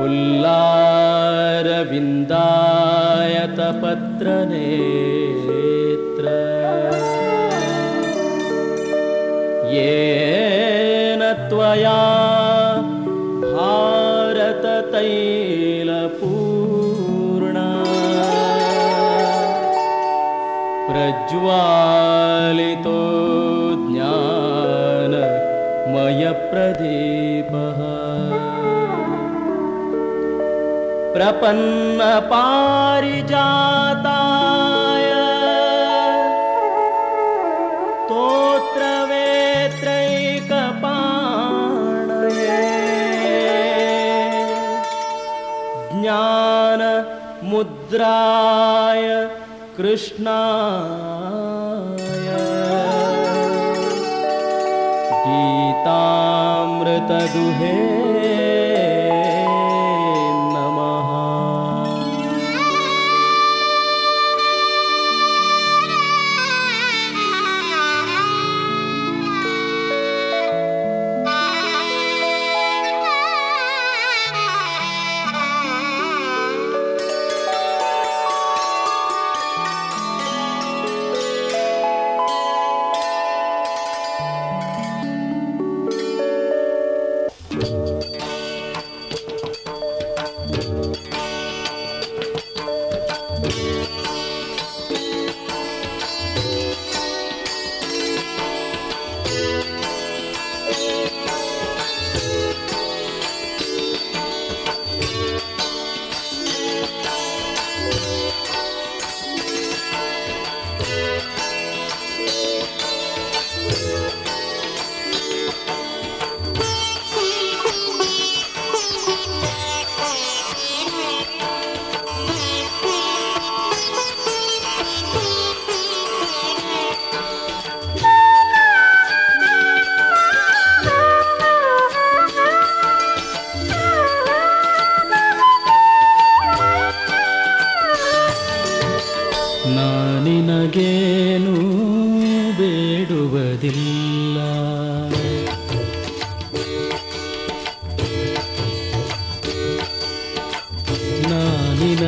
फुल्लारविन्दायतपत्रनेत्र येन त्वया भारततैलपूर्णा। प्रज्वालितो प्रपन्नपारिजाताय स्तोत्रवेत्रैकपाणये ज्ञानमुद्राय कृष्णाय गीतामृतदुहे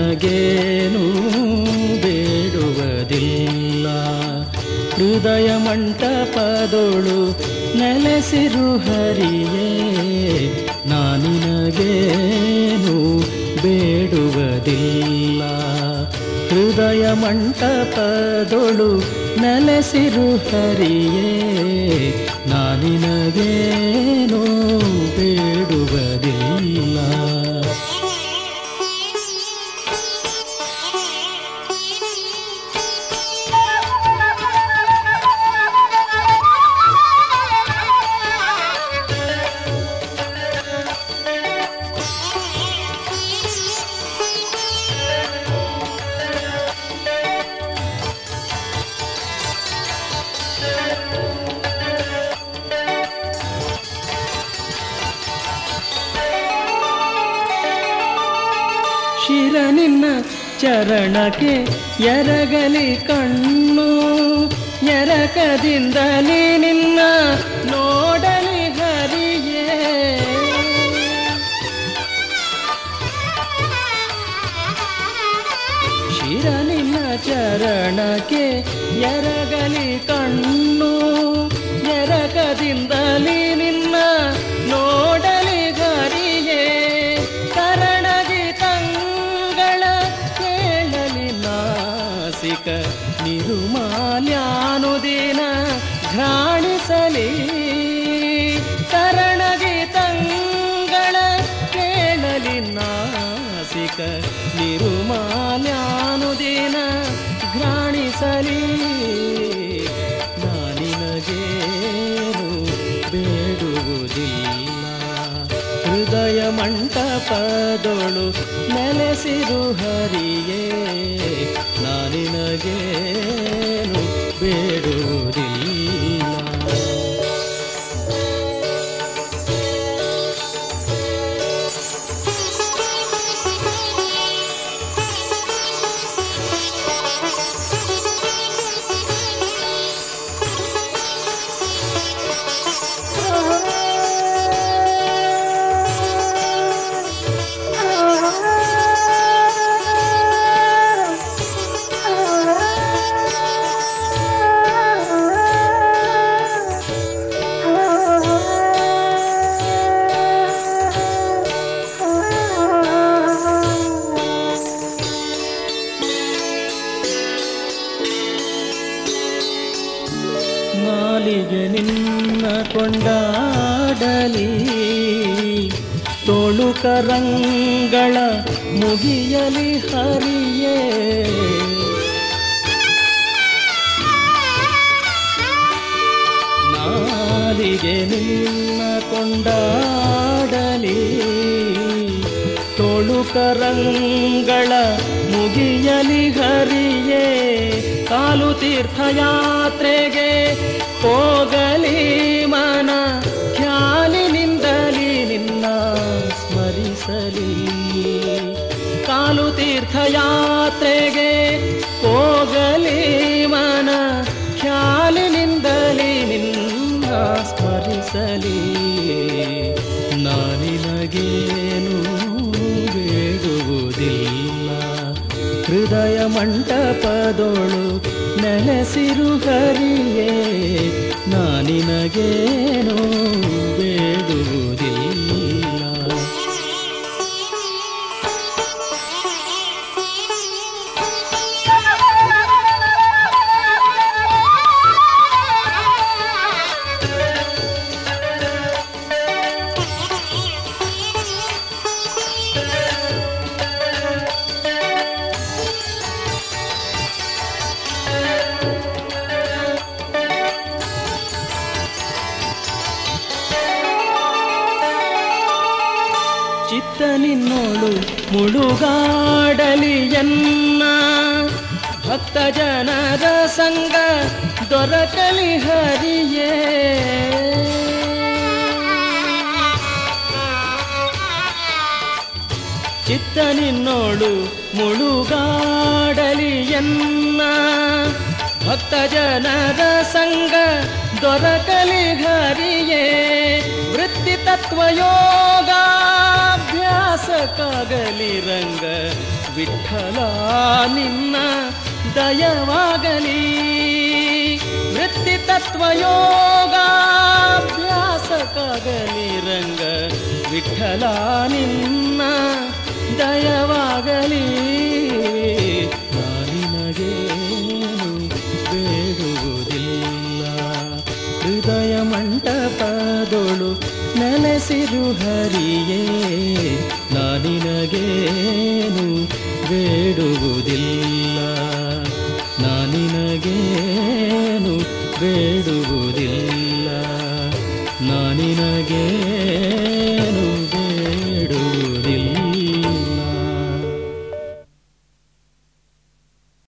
ನಾನಿನಗೇನು ಬೇಡುವುದಿಲ್ಲ. ಹೃದಯ ಮಂಟಪದೊಳು ನೆಲೆಸಿರು ಹರಿಯೇ ನಾನಿನಗೇನು ಬೇಡುವುದಿಲ್ಲ. ಹೃದಯ ಮಂಟಪದೊಳು ನೆಲೆಸಿರು ಹರಿಯೇ ನಾನಿನಗೇನು ಬೇಡುವುದಿಲ್ಲ ಚರಣಕ್ಕೆ ಎರಗಲಿ ಕಣ್ಣು ಎರಕದಿಂದಲೇ ನಿನ್ನ ನೋಡಲಿ ಹರಿಯೇ. ಶಿರ ನಿನ್ನ ಚರಣಕ್ಕೆ ಎರಗಲಿ ಕಣ್ಣು ಘ್ರಾಣಿಸಲಿ ಕರಣಗಿ ತಂಗಳ ಕೇಳಲಿ ನಾಸಿಕ ನಿರುಮಾಲ್ಯಾನುದಿನ ಘ್ರಾಣಿಸಲಿ. ನಾನಿನಗೇನು ಬೇಡುವುದಿಲ್ಲ. ಹೃದಯ ಮಂಟಪದೊಳು ನೆಲೆಸಿರು ಹರಿಯೇ. ನಾನಿನಗೇನು ಬೇಡುವುದಿಲ್ಲ. ನಿನ್ನ ತೋಳು ಕರಂಗಳ ಮುಗಿಯಲಿ ಹರಿಯೇ. ನಾಲಿಗೆ ನಿನ್ನ ಕೊಂಡಾಡಲಿ. ತೋಳುಕರಂಗಳ ಮುಗಿಯಲಿ ಹರಿಯೇ. ಕಾಲು ತೀರ್ಥಯಾತ್ರೆಗೆ ಹೋಗಲಿ ಮನ, ಖ್ಯಾಲಿನಿಂದಲಿ ನಿನ್ನ ಸ್ಮರಿಸಲಿ. ಕಾಲು ತೀರ್ಥಯಾತ್ರೆಗೆ ಹೋಗಲಿ ಮನ, ಖ್ಯಾಲಿನಿಂದಲಿ ನಿನ್ನ ಸ್ಮರಿಸಲಿ. ನಾನಿನಗೇನು ಬೇಡುವುದಿಲ್ಲ. ಹೃದಯ ಮಂಟಪದೊಳು ನೆಲೆಸಿರು ಹರಿಯೇ. ನಾನಿನಗೇನು ಚಿತ್ತ ನಿನ್ನೋಳು ಮುಳುಗಾಡಲಿ ಎನ್ನ. ಭಕ್ತ ಜನರ ಸಂಗ ದೊರಕಲಿ ಹರಿಯೇ. ಚಿತ್ತ ನಿನ್ನೋಳು ಮುಳುಗಾಡಲಿ ಎನ್ನ. ಭಕ್ತ ಜನರ ಸಂಗ ದೊರಕಲಿ ಹರಿಯೇ. ವೃತ್ತಿ ತತ್ವಯೋಗಾಭ್ಯಾಸಕ್ಕಾಗಲಿ ರಂಗ ವಿಠಲ ನಿನ್ನ ದಯವಾಗಲಿ. ವೃತ್ತಿ ತತ್ವಯೋಗಾಭ್ಯಾಸಕ್ಕಾಗಲಿ ರಂಗ ವಿಠಲ ನಿನ್ನ ದಯವಾಗಲಿ.